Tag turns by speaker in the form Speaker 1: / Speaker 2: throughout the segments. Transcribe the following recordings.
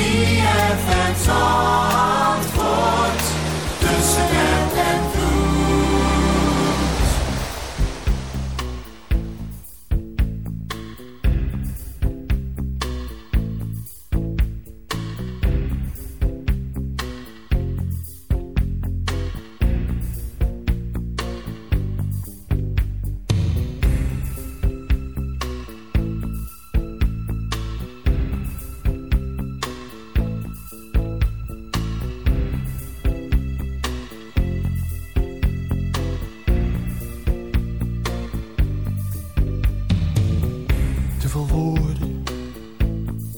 Speaker 1: ZFM Zandvoort. Tussen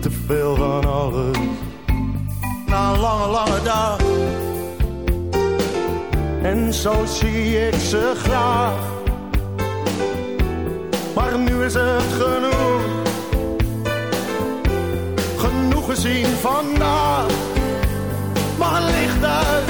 Speaker 2: te veel van alles. Na een lange, lange dag, en zo zie ik ze graag. Maar nu is het genoeg, genoeg gezien vandaag. Maar licht uit.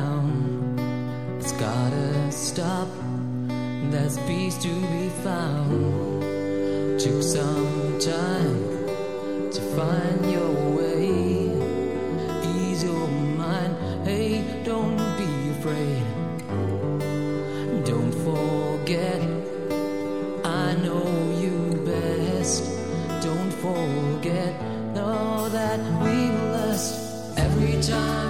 Speaker 3: Around. It's gotta stop. There's peace to be found. Took some time to find your way. Ease your mind. Hey, don't be afraid. Don't forget, I know you best. Don't forget, know that we lust. Every time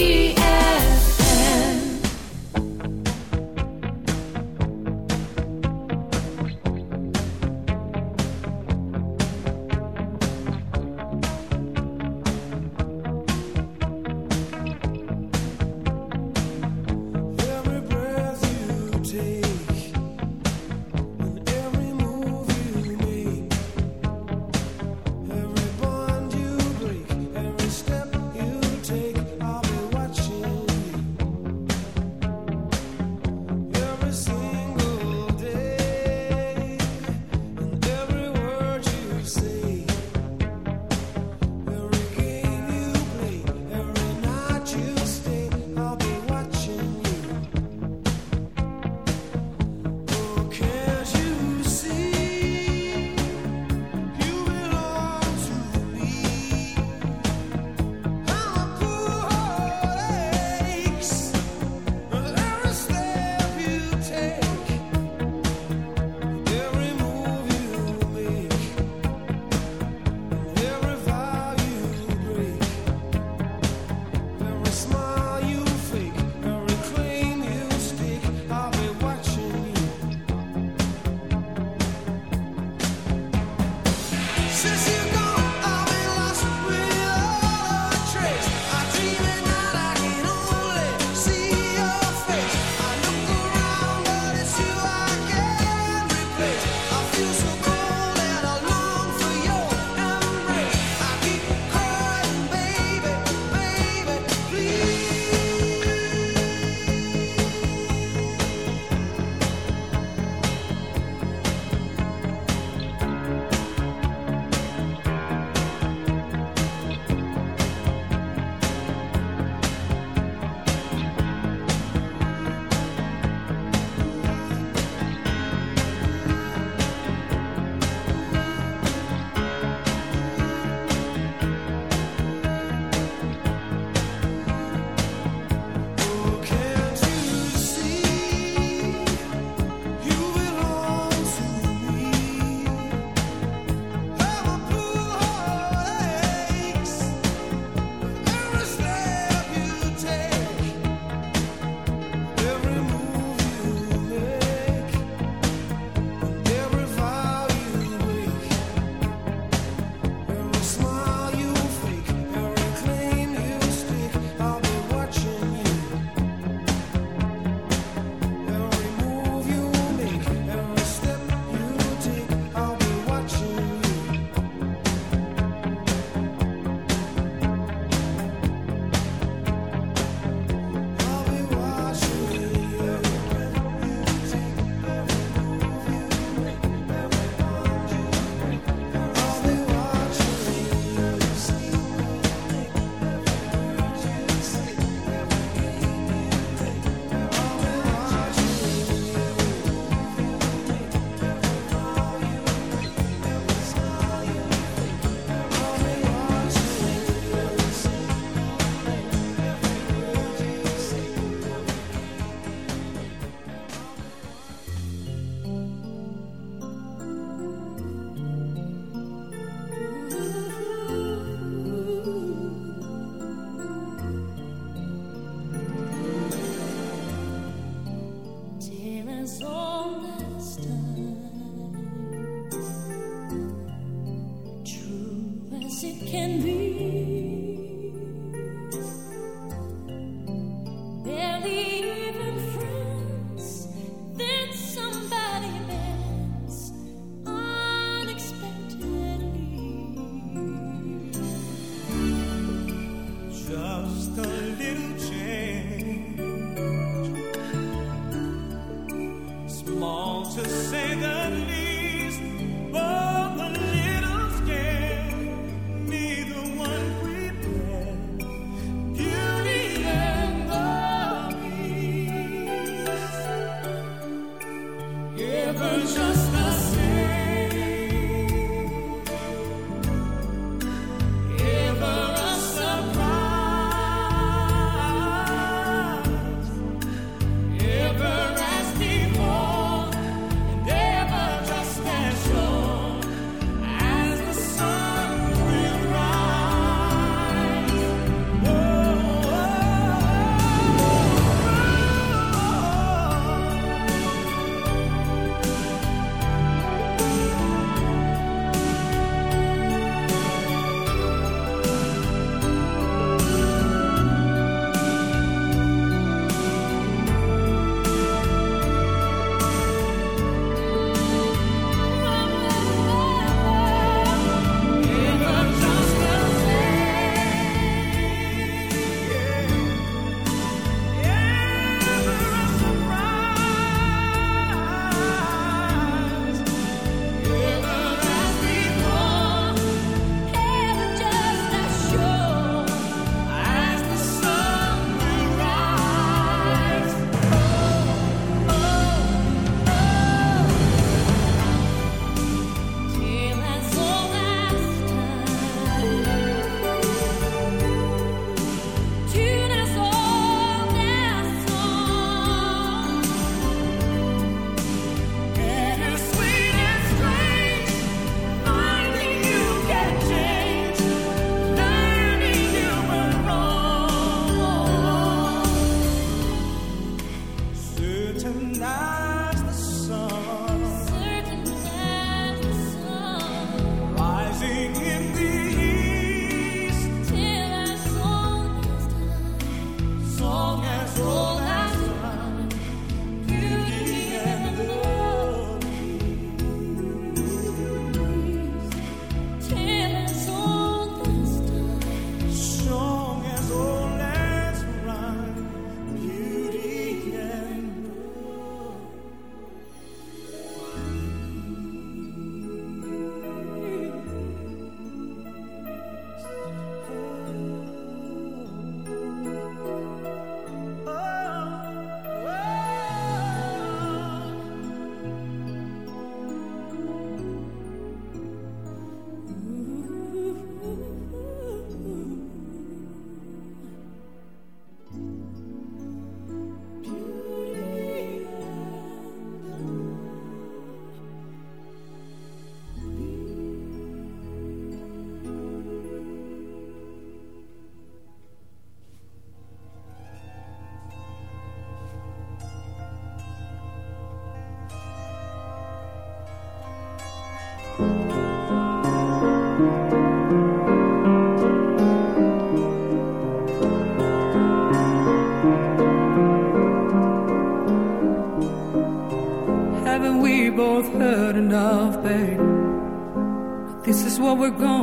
Speaker 4: what we're going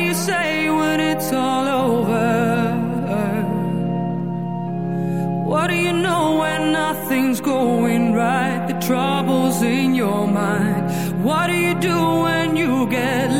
Speaker 4: What do you say when it's all over? What do you know when nothing's going right? The trouble's in your mind. What do you do when you get lost?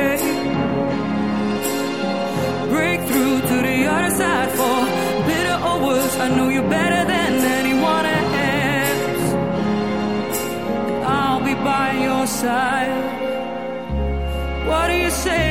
Speaker 4: the other side for bitter or worse. I know you better than anyone else. I'll be by your side. What do you say?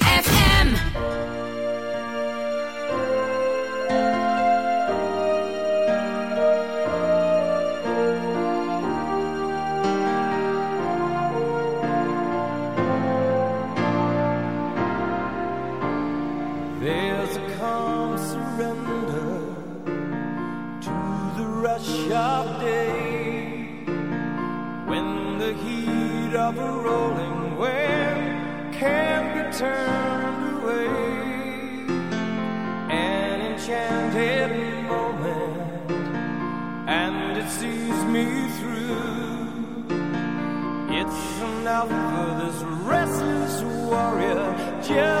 Speaker 5: Yeah.